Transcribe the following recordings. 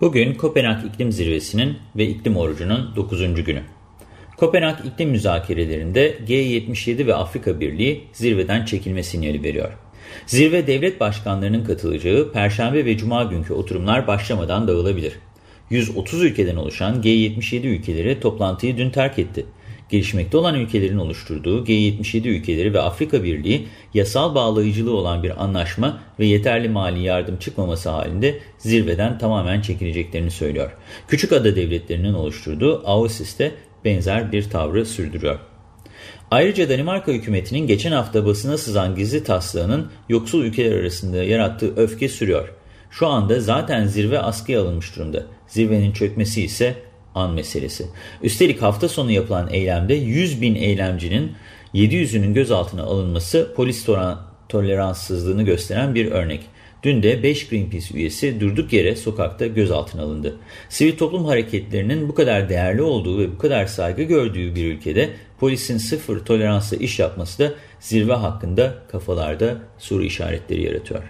Bugün Kopenhag İklim Zirvesi'nin ve iklim orucunun 9. günü. Kopenhag iklim müzakerelerinde G77 ve Afrika Birliği zirveden çekilme sinyali veriyor. Zirve devlet başkanlarının katılacağı Perşembe ve Cuma günkü oturumlar başlamadan dağılabilir. 130 ülkeden oluşan G77 ülkeleri toplantıyı dün terk etti. Gelişmekte olan ülkelerin oluşturduğu G77 ülkeleri ve Afrika Birliği yasal bağlayıcılığı olan bir anlaşma ve yeterli mali yardım çıkmaması halinde zirveden tamamen çekileceklerini söylüyor. Küçük ada devletlerinin oluşturduğu AOSIS de benzer bir tavrı sürdürüyor. Ayrıca Danimarka hükümetinin geçen hafta basına sızan gizli taslağının yoksul ülkeler arasında yarattığı öfke sürüyor. Şu anda zaten zirve askıya alınmış durumda. Zirvenin çökmesi ise an meselesi. Üstelik hafta sonu yapılan eylemde 100 bin eylemcinin 700'ünün gözaltına alınması polis toleranssızlığını gösteren bir örnek. Dün de 5 Greenpeace üyesi durduk yere sokakta gözaltına alındı. Sivil toplum hareketlerinin bu kadar değerli olduğu ve bu kadar saygı gördüğü bir ülkede polisin sıfır toleransla iş yapması da zirve hakkında kafalarda soru işaretleri yaratıyor.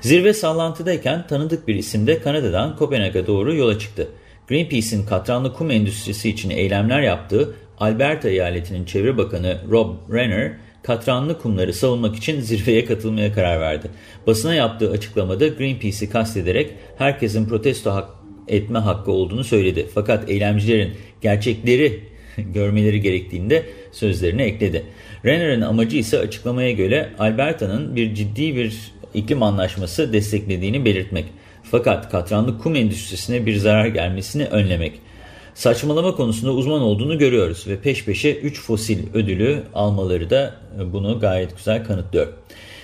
Zirve sallantıdayken tanıdık bir isim de Kanada'dan Kopenhag'a doğru yola çıktı. Greenpeace'in katranlı kum endüstrisi için eylemler yaptığı Alberta eyaletinin çevre bakanı Rob Renner, katranlı kumları savunmak için zirveye katılmaya karar verdi. Basına yaptığı açıklamada Greenpeace'i kastederek herkesin protesto hak etme hakkı olduğunu söyledi. Fakat eylemcilerin gerçekleri görmeleri gerektiğinde sözlerine ekledi. Renner'ın amacı ise açıklamaya göre Alberta'nın bir ciddi bir iklim anlaşması desteklediğini belirtmek. Fakat katranlı kum endüstrisine bir zarar gelmesini önlemek. Saçmalama konusunda uzman olduğunu görüyoruz ve peş peşe 3 fosil ödülü almaları da bunu gayet güzel kanıtlıyor.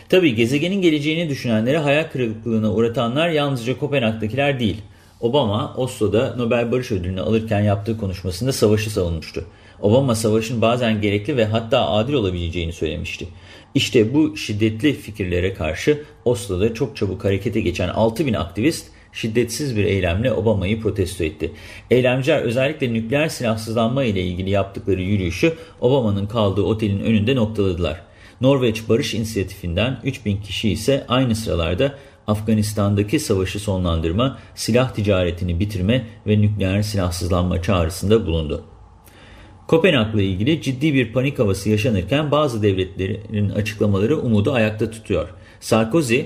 Tabii gezegenin geleceğini düşünenlere hayal kırıklığına uğratanlar yalnızca Kopenhag'dakiler değil. Obama, Oslo'da Nobel Barış Ödülünü alırken yaptığı konuşmasında savaşı savunmuştu. Obama savaşın bazen gerekli ve hatta adil olabileceğini söylemişti. İşte bu şiddetli fikirlere karşı Oslo'da çok çabuk harekete geçen 6000 aktivist şiddetsiz bir eylemle Obama'yı protesto etti. Eylemciler özellikle nükleer silahsızlanma ile ilgili yaptıkları yürüyüşü Obama'nın kaldığı otelin önünde noktaladılar. Norveç Barış İnisiyatifinden 3000 kişi ise aynı sıralarda Afganistan'daki savaşı sonlandırma, silah ticaretini bitirme ve nükleer silahsızlanma çağrısında bulundu. Kopenhag'la ilgili ciddi bir panik havası yaşanırken bazı devletlerin açıklamaları umudu ayakta tutuyor. Sarkozy,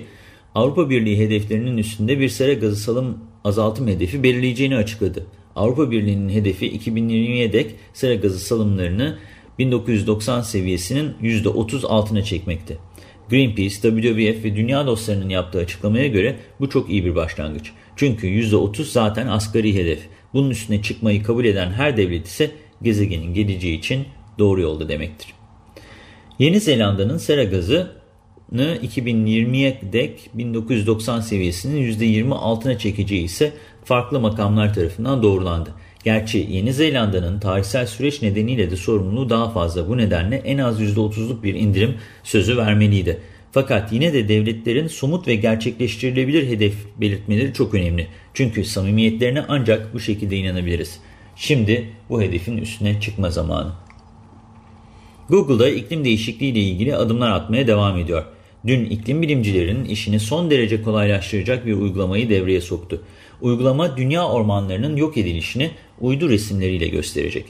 Avrupa Birliği hedeflerinin üstünde bir sera gazı salım azaltım hedefi belirleyeceğini açıkladı. Avrupa Birliği'nin hedefi 2020'ye dek sera gazı salımlarını 1990 seviyesinin %30 altına çekmekte. Greenpeace, WWF ve dünya dostlarının yaptığı açıklamaya göre bu çok iyi bir başlangıç. Çünkü %30 zaten asgari hedef. Bunun üstüne çıkmayı kabul eden her devlet ise gezegenin geleceği için doğru yolda demektir. Yeni Zelanda'nın sera gazını 2020'ye dek 1990 seviyesinin %20 altına çekeceği ise farklı makamlar tarafından doğrulandı. Gerçi Yeni Zelanda'nın tarihsel süreç nedeniyle de sorumluluğu daha fazla. Bu nedenle en az %30'luk bir indirim sözü vermeliydi. Fakat yine de devletlerin somut ve gerçekleştirilebilir hedef belirtmeleri çok önemli. Çünkü samimiyetlerine ancak bu şekilde inanabiliriz. Şimdi bu hedefin üstüne çıkma zamanı. Google'da iklim değişikliği ile ilgili adımlar atmaya devam ediyor. Dün iklim bilimcilerinin işini son derece kolaylaştıracak bir uygulamayı devreye soktu. Uygulama dünya ormanlarının yok edilişini uydu resimleriyle gösterecek.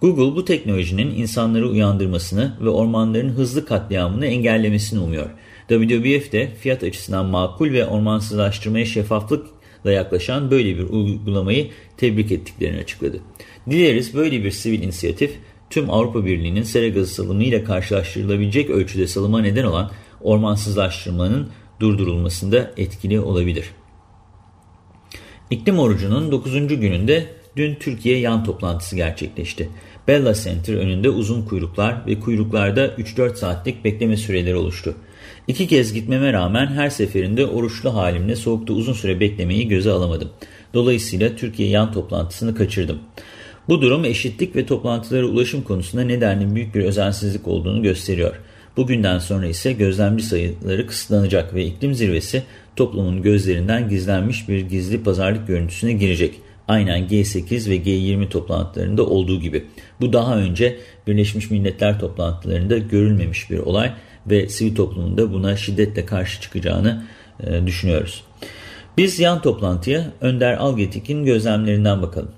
Google bu teknolojinin insanları uyandırmasını ve ormanların hızlı katliamını engellemesini umuyor. WWF de fiyat açısından makul ve ormansızlaştırmaya şeffaflıkla yaklaşan böyle bir uygulamayı tebrik ettiklerini açıkladı. Dileriz böyle bir sivil inisiyatif tüm Avrupa Birliği'nin sera gazı salımı ile karşılaştırılabilecek ölçüde salıma neden olan ormansızlaştırmanın durdurulmasında etkili olabilir. İklim orucunun 9. gününde dün Türkiye yan toplantısı gerçekleşti. Bella Center önünde uzun kuyruklar ve kuyruklarda 3-4 saatlik bekleme süreleri oluştu. İki kez gitmeme rağmen her seferinde oruçlu halimle soğukta uzun süre beklemeyi göze alamadım. Dolayısıyla Türkiye yan toplantısını kaçırdım. Bu durum eşitlik ve toplantılara ulaşım konusunda nedenli büyük bir özensizlik olduğunu gösteriyor. Bugünden sonra ise gözlemci sayıları kısıtlanacak ve iklim zirvesi toplumun gözlerinden gizlenmiş bir gizli pazarlık görüntüsüne girecek. Aynen G8 ve G20 toplantılarında olduğu gibi. Bu daha önce Birleşmiş Milletler toplantılarında görülmemiş bir olay ve sivil toplumun da buna şiddetle karşı çıkacağını e, düşünüyoruz. Biz yan toplantıya Önder Algetik'in gözlemlerinden bakalım.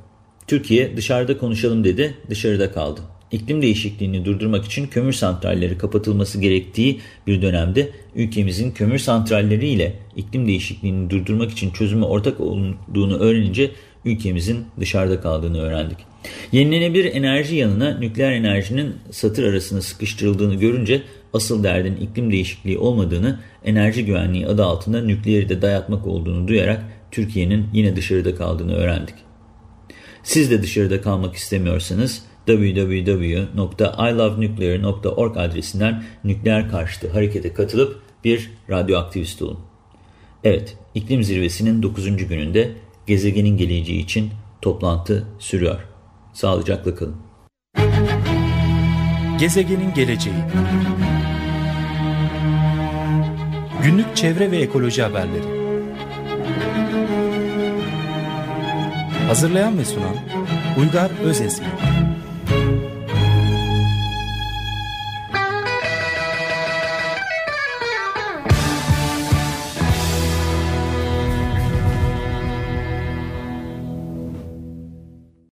Türkiye dışarıda konuşalım dedi, dışarıda kaldı. İklim değişikliğini durdurmak için kömür santralleri kapatılması gerektiği bir dönemde ülkemizin kömür santralleri ile iklim değişikliğini durdurmak için çözümü ortak olduğunu öğrenince ülkemizin dışarıda kaldığını öğrendik. Yenilenebilir enerji yanına nükleer enerjinin satır arasında sıkıştırıldığını görünce asıl derdin iklim değişikliği olmadığını, enerji güvenliği adı altında nükleeri de dayatmak olduğunu duyarak Türkiye'nin yine dışarıda kaldığını öğrendik. Siz de dışarıda kalmak istemiyorsanız www.ilovenuclear.org adresinden nükleer karşıtı harekete katılıp bir radyoaktivist olun. Evet, iklim zirvesinin 9. gününde gezegenin geleceği için toplantı sürüyor. Sağlıcakla kalın. Gezegenin geleceği Günlük çevre ve ekoloji haberleri Hazırlayan ve sunan Uygar Özesmi